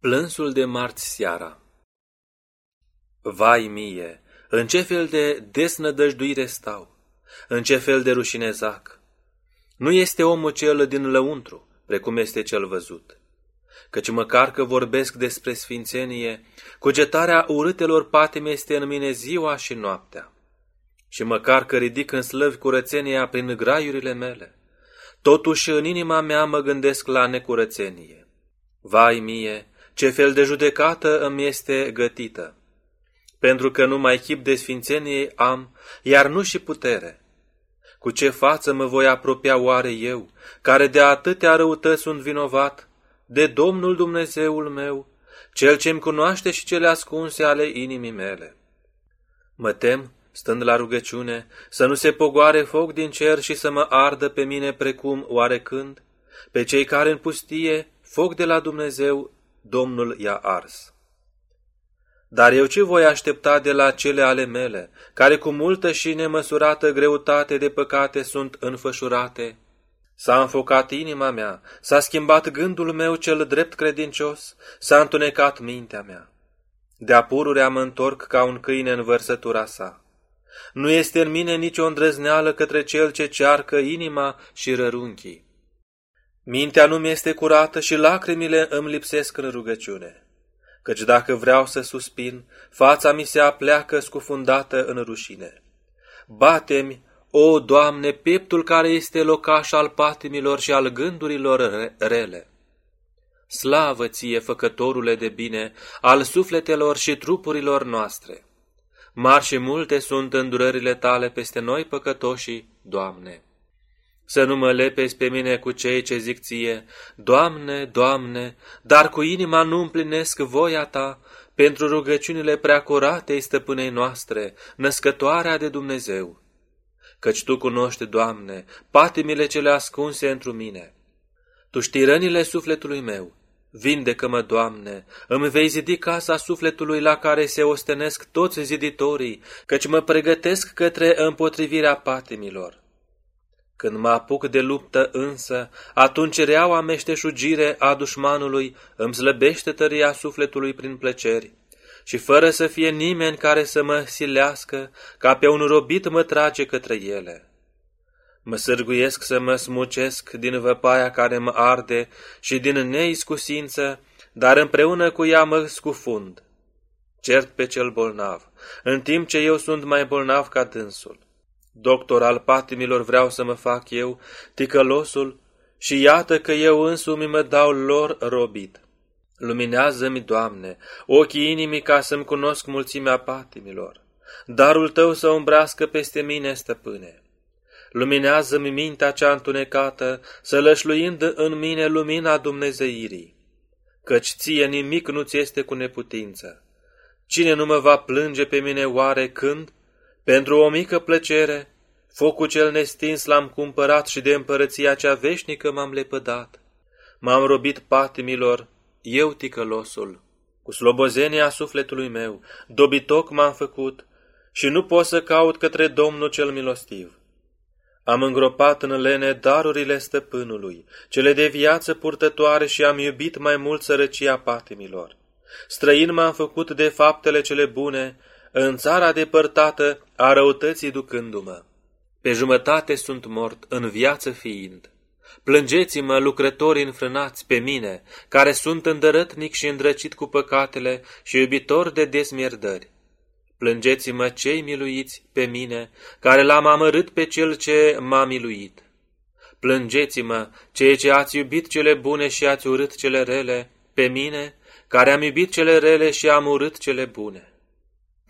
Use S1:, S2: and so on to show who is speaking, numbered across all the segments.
S1: Plânsul de marți seara Vai mie, în ce fel de desnădăjduire stau, în ce fel de rușine zac. Nu este omul cel din lăuntru, precum este cel văzut. Căci măcar că vorbesc despre sfințenie, cugetarea urâtelor patime este în mine ziua și noaptea. Și măcar că ridic în slăvi curățenia prin graiurile mele, totuși în inima mea mă gândesc la necurățenie. Vai mie, ce fel de judecată îmi este gătită, pentru că numai chip de sfințenie am, iar nu și putere. Cu ce față mă voi apropia oare eu, care de atâtea răutăți sunt vinovat, de Domnul Dumnezeul meu, cel ce-mi cunoaște și cele ascunse ale inimii mele? Mă tem, stând la rugăciune, să nu se pogoare foc din cer și să mă ardă pe mine precum oarecând, pe cei care în pustie, foc de la Dumnezeu, Domnul i-a ars. Dar eu ce voi aștepta de la cele ale mele, care cu multă și nemăsurată greutate de păcate sunt înfășurate? S-a înfocat inima mea, s-a schimbat gândul meu cel drept credincios, s-a întunecat mintea mea. De-a pururea mă întorc ca un câine în vărsătura sa. Nu este în mine nicio îndrăzneală către cel ce cearcă inima și rărunchii. Mintea nu mi este curată și lacrimile îmi lipsesc în rugăciune. Căci dacă vreau să suspin, fața mi se apleacă scufundată în rușine. Bate-mi, o, Doamne, pieptul care este locaș al patimilor și al gândurilor rele. Slavă ție, făcătorule de bine, al sufletelor și trupurilor noastre. Mari și multe sunt îndurările tale peste noi păcătoșii, Doamne să nu mă lepezi pe mine cu cei ce zic ție, Doamne, Doamne, dar cu inima nu împlinesc voia Ta, pentru rugăciunile prea curatei stăpânei noastre, născătoarea de Dumnezeu. Căci Tu cunoști, Doamne, patimile cele ascunse întru mine. Tu știi rănile sufletului meu. Vindecă-mă, Doamne, îmi vei zidi casa sufletului la care se ostenesc toți ziditorii, căci mă pregătesc către împotrivirea patimilor. Când mă apuc de luptă însă, atunci reaua meșteșugire a dușmanului îmi slăbește tăria sufletului prin plăceri. Și fără să fie nimeni care să mă silească, ca pe un robit mă trage către ele. Mă sârguiesc să mă smucesc din văpaia care mă arde și din neiscusință, dar împreună cu ea mă scufund. Cert pe cel bolnav, în timp ce eu sunt mai bolnav ca dânsul. Doctor al patimilor vreau să mă fac eu, ticălosul, și iată că eu însumi mă dau lor robit. Luminează-mi, Doamne, ochii inimii ca să-mi cunosc mulțimea patimilor. Darul Tău să umbrească peste mine, stăpâne. Luminează-mi mintea cea întunecată, să lășluind în mine lumina Dumnezeirii. Căci ție nimic nu ți este cu neputință. Cine nu mă va plânge pe mine oare când, pentru o mică plăcere, focul cel nestins l-am cumpărat și de împărăția cea veșnică m-am lepădat. M-am robit patimilor, eu ticălosul, cu slobozenia sufletului meu, dobitoc m-am făcut și nu pot să caut către Domnul cel milostiv. Am îngropat în lene darurile stăpânului, cele de viață purtătoare și am iubit mai mult sărăcia patimilor. Străin m-am făcut de faptele cele bune în țara depărtată a răutății ducându-mă. Pe jumătate sunt mort, în viață fiind. Plângeți-mă, lucrători înfrânați, pe mine, care sunt îndărătnic și îndrăcit cu păcatele și iubitor de desmierdări. Plângeți-mă, cei miluiți, pe mine, care l-am amărât pe cel ce m-a miluit. Plângeți-mă, cei ce ați iubit cele bune și ați urât cele rele, pe mine, care am iubit cele rele și am urât cele bune.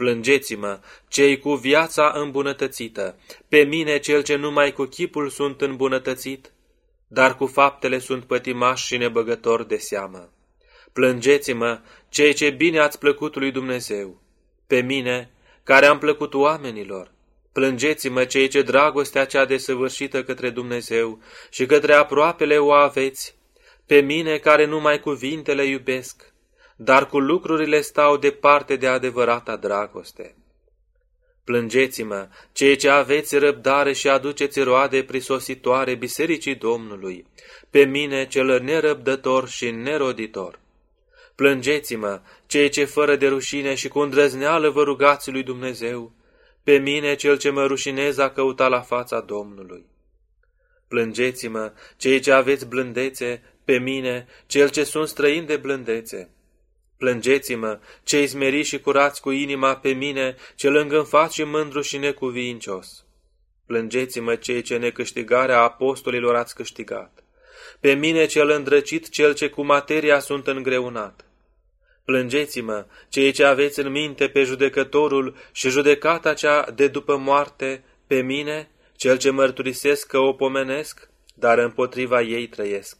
S1: Plângeți-mă, cei cu viața îmbunătățită, pe mine cel ce numai cu chipul sunt îmbunătățit, dar cu faptele sunt pătimaș și nebăgător de seamă. Plângeți-mă, cei ce bine ați plăcut lui Dumnezeu, pe mine, care am plăcut oamenilor. Plângeți-mă, cei ce dragostea cea desăvârșită către Dumnezeu și către aproapele o aveți, pe mine care numai cuvintele iubesc, dar cu lucrurile stau departe de adevărata dragoste. Plângeți-mă, cei ce aveți răbdare și aduceți roade prisositoare bisericii Domnului, pe mine cel nerăbdător și neroditor. Plângeți-mă, cei ce fără de rușine și cu îndrăzneală vă rugați lui Dumnezeu, pe mine cel ce mă rușinez a căutat la fața Domnului. Plângeți-mă, cei ce aveți blândețe, pe mine, cel ce sunt străin de blândețe. Plângeți-mă, cei smeriți și curați cu inima pe mine, cel îngânfat și mândru și necuvincios. Plângeți-mă, cei ce necâștigarea apostolilor ați câștigat. Pe mine cel îndrăcit, cel ce cu materia sunt îngreunat. Plângeți-mă, cei ce aveți în minte pe judecătorul și judecata cea de după moarte, pe mine, cel ce mărturisesc că o pomenesc, dar împotriva ei trăiesc.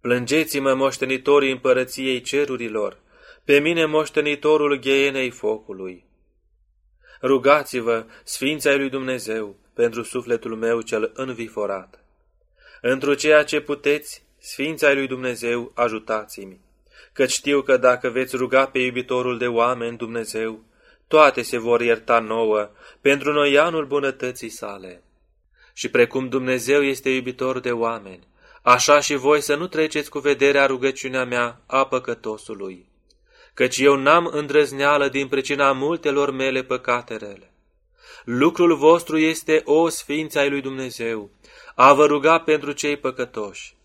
S1: Plângeți-mă, moștenitorii împărăției cerurilor, pe mine moștenitorul gheienei focului. Rugați-vă, Sfința lui Dumnezeu, pentru sufletul meu cel înviforat. Întru ceea ce puteți, Sfința lui Dumnezeu, ajutați-mi, că știu că dacă veți ruga pe iubitorul de oameni Dumnezeu, toate se vor ierta nouă pentru noi anul bunătății sale. Și precum Dumnezeu este iubitor de oameni, așa și voi să nu treceți cu vederea rugăciunea mea a păcătosului, căci eu n-am îndrăzneală din pricina multelor mele păcate rele. Lucrul vostru este o sfință ai lui Dumnezeu, a vă ruga pentru cei păcătoși.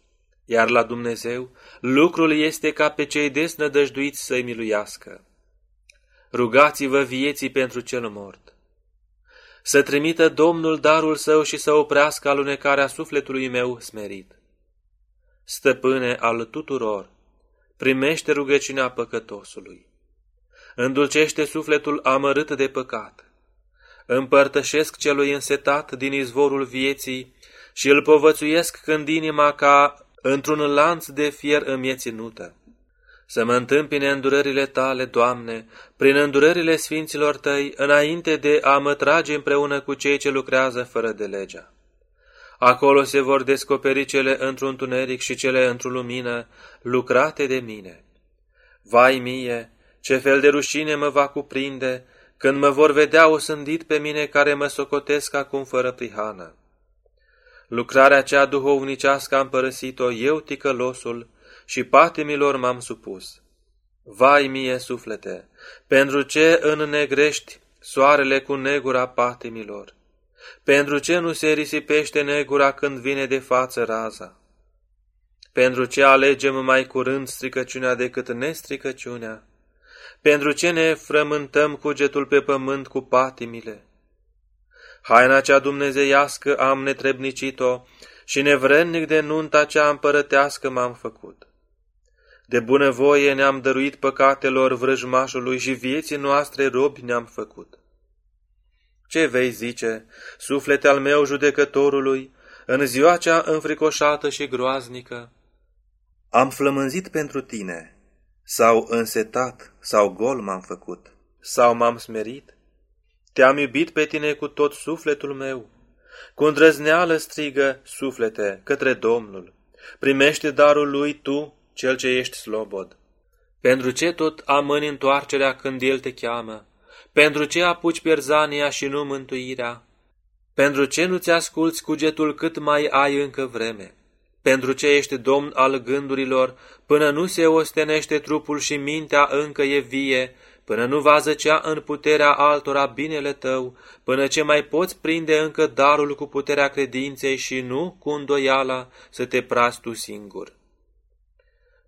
S1: Iar la Dumnezeu, lucrul este ca pe cei desnădăjduiți să-i miluiască. Rugați-vă vieții pentru cel mort. Să trimită Domnul darul său și să oprească alunecarea sufletului meu smerit. Stăpâne al tuturor, primește rugăciunea păcătosului. Îndulcește sufletul amărât de păcat. Împărtășesc celui însetat din izvorul vieții și îl povățuiesc când inima ca într-un lanț de fier îmi e ținută. Să mă întâmpine îndurările tale, Doamne, prin îndurările sfinților tăi, înainte de a mă trage împreună cu cei ce lucrează fără de legea. Acolo se vor descoperi cele într-un tuneric și cele într-o lumină, lucrate de mine. Vai mie, ce fel de rușine mă va cuprinde, când mă vor vedea osândit pe mine care mă socotesc acum fără prihană. Lucrarea cea duhovnicească am părăsit-o eu, ticălosul, și patimilor m-am supus. Vai mie, suflete, pentru ce înnegrești soarele cu negura patimilor? Pentru ce nu se risipește negura când vine de față raza? Pentru ce alegem mai curând stricăciunea decât nestricăciunea? Pentru ce ne frământăm cugetul pe pământ cu patimile? Haina cea dumnezeiască am netrebnicit-o și nevrednic de nunta cea împărătească m-am făcut. De bunăvoie ne-am dăruit păcatelor vrăjmașului și vieții noastre robi ne-am făcut. Ce vei zice, suflete al meu judecătorului, în ziua cea înfricoșată și groaznică? Am flămânzit pentru tine, sau însetat, sau gol m-am făcut, sau m-am smerit? Te-am iubit pe tine cu tot sufletul meu. Cu îndrăzneală strigă, suflete, către Domnul. Primește darul lui tu, cel ce ești slobod. Pentru ce tot amâni întoarcerea când El te cheamă? Pentru ce apuci pierzania și nu mântuirea? Pentru ce nu-ți asculți cugetul cât mai ai încă vreme? Pentru ce ești domn al gândurilor, până nu se ostenește trupul și mintea încă e vie, până nu va zăcea în puterea altora binele tău, până ce mai poți prinde încă darul cu puterea credinței și nu cu îndoiala să te prazi tu singur.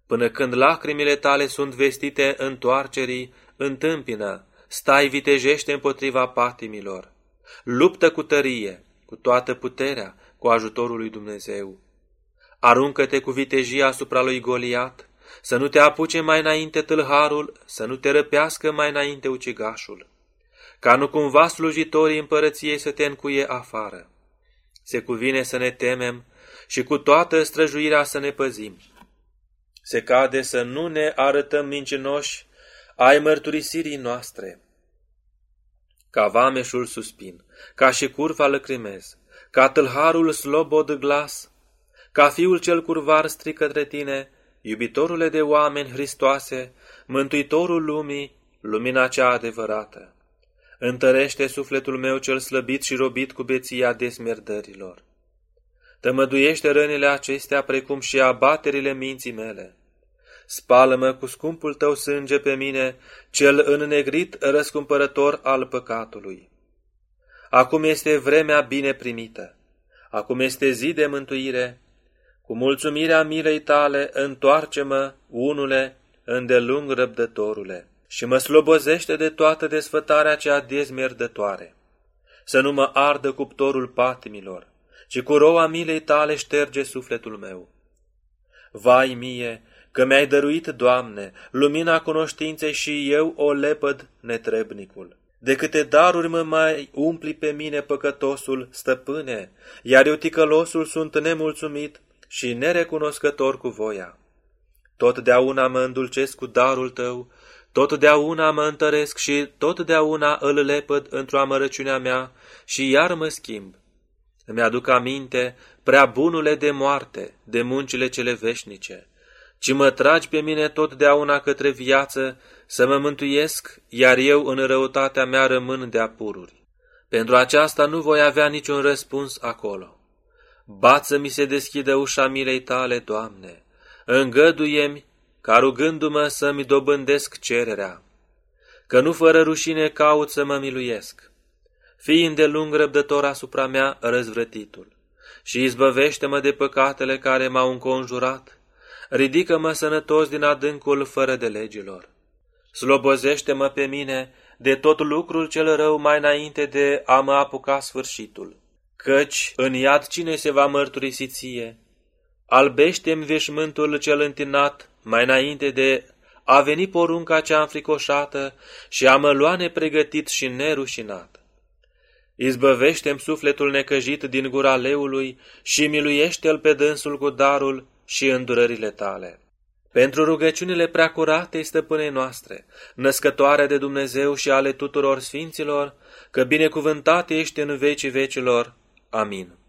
S1: Până când lacrimile tale sunt vestite întoarcerii, întâmpină, stai vitejește împotriva patimilor. Luptă cu tărie, cu toată puterea, cu ajutorul lui Dumnezeu. Aruncă-te cu vitejia asupra lui Goliat, să nu te apuce mai înainte tâlharul, să nu te răpească mai înainte ucigașul, ca nu cumva slujitorii împărăției să te încuie afară. Se cuvine să ne temem și cu toată străjuirea să ne păzim. Se cade să nu ne arătăm mincinoși ai mărturisirii noastre. Ca vameșul suspin, ca și curva lăcrimez, ca tâlharul slobod glas, ca fiul cel curvar strică către tine, iubitorule de oameni Hristoase, mântuitorul lumii, lumina cea adevărată. Întărește sufletul meu cel slăbit și robit cu beția desmerdărilor. Tămăduiește rănile acestea precum și abaterile minții mele. Spală-mă cu scumpul tău sânge pe mine, cel înnegrit răscumpărător al păcatului. Acum este vremea bine primită, acum este zi de mântuire, cu mulțumirea milei tale întoarce-mă, unule, îndelung răbdătorule, și mă slobozește de toată desfătarea cea dezmierdătoare. Să nu mă ardă cuptorul patimilor, ci cu roa milei tale șterge sufletul meu. Vai mie, că mi-ai dăruit, Doamne, lumina cunoștinței și eu o lepăd netrebnicul. De câte daruri mă mai umpli pe mine păcătosul, stăpâne, iar eu ticălosul sunt nemulțumit și nerecunoscător cu voia. Totdeauna mă îndulcesc cu darul tău, totdeauna mă întăresc și totdeauna îl lepăd într-o amărăciunea mea și iar mă schimb. Îmi aduc aminte, prea bunule de moarte, de muncile cele veșnice, ci mă tragi pe mine totdeauna către viață să mă mântuiesc, iar eu în răutatea mea rămân de apururi. Pentru aceasta nu voi avea niciun răspuns acolo. Bață mi se deschide ușa milei tale, Doamne, îngăduie-mi ca rugându-mă să-mi dobândesc cererea, că nu fără rușine caut să mă miluiesc. Fii îndelung răbdător asupra mea răzvrătitul și izbăvește-mă de păcatele care m-au înconjurat, ridică-mă sănătos din adâncul fără de legilor. Slobozește-mă pe mine de tot lucrul cel rău mai înainte de a mă apuca sfârșitul. Căci în iad cine se va mărturisi ție? Albește-mi veșmântul cel întinat mai înainte de a veni porunca cea înfricoșată și a mă lua nepregătit și nerușinat. Izbăvește-mi sufletul necăjit din gura leului și miluiește-l pe dânsul cu darul și îndurările tale. Pentru rugăciunile preacurate stăpânei noastre, născătoare de Dumnezeu și ale tuturor sfinților, că binecuvântat ești în vecii vecilor. Amin.